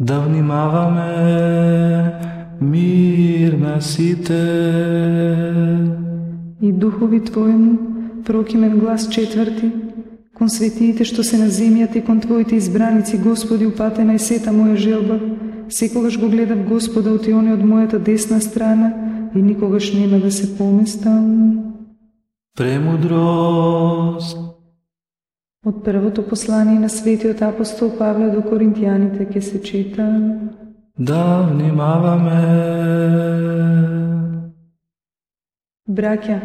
Да внимаваме мир на сите. И духови Твоему прокимен глас четврти, кон светиите што се на земјата и кон Твоите избраници, Господи, упатена е сета моја желба, секогаш го гледав Господа оти оне од мојата десна страна и никогаш нема да се поместам. Премудрост. Од првото послание на светиот апостол Павле до коринтијаните ќе се чита. Да внимаваме. Браќа,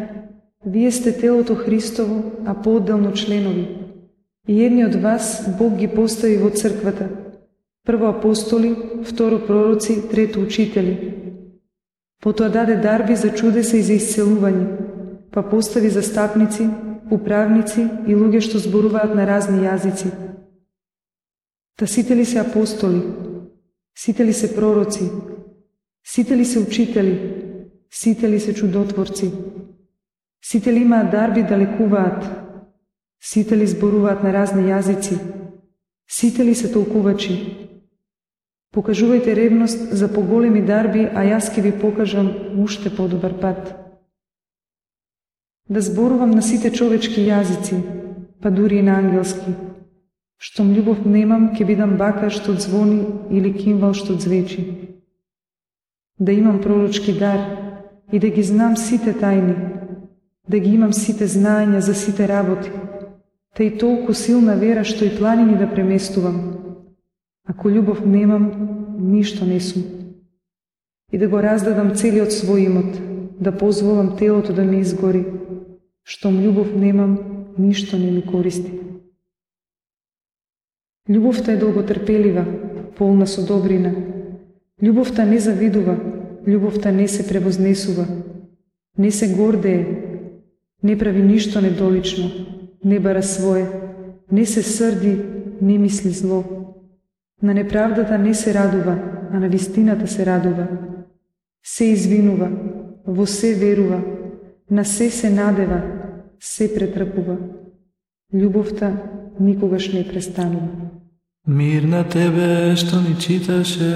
вие сте телото Христово, а поодделно членови. И едни од вас Бог ги постави во црквата. Прво апостоли, второ пророци, трето учители. Потоа даде дарби за чудеса и за исцелување, па постави застапници, управници и луѓе што зборуваат на разни јазици. Та сите ли се апостоли, сите ли се пророци, сите ли се учители, сите ли се чудотворци, сите ли имаат дарби да лекуваат, сите ли зборуваат на разни јазици, сите ли се толкувачи, Покажувајте ревност за поголеми дарби, а јас ќе ви покажам уште подобар пат. Да зборувам на сите човечки јазици, па дури и на ангелски. Штом љубов немам, ќе бидам бака што звони или кимвал што звечи. Да имам пророчки дар и да ги знам сите тајни, да ги имам сите знаења за сите работи, та и толку силна вера што и планини да преместувам, Ако љубов немам, ништо не сум. И да го раздадам целиот свој имот, да позволам телото да ми изгори, штом љубов немам, ништо не ми користи. Љубовта е долготрпелива, полна со добрина. Љубовта не завидува, љубовта не се превознесува, не се гордее, не прави ништо недолично, не бара свое, не се срди, не мисли зло, На неправдата не се радува, а на вистината се радува. Се извинува, во се верува, на се се надева, се претрпува. Љубовта никогаш не престанува. Мир на тебе што ни читаше.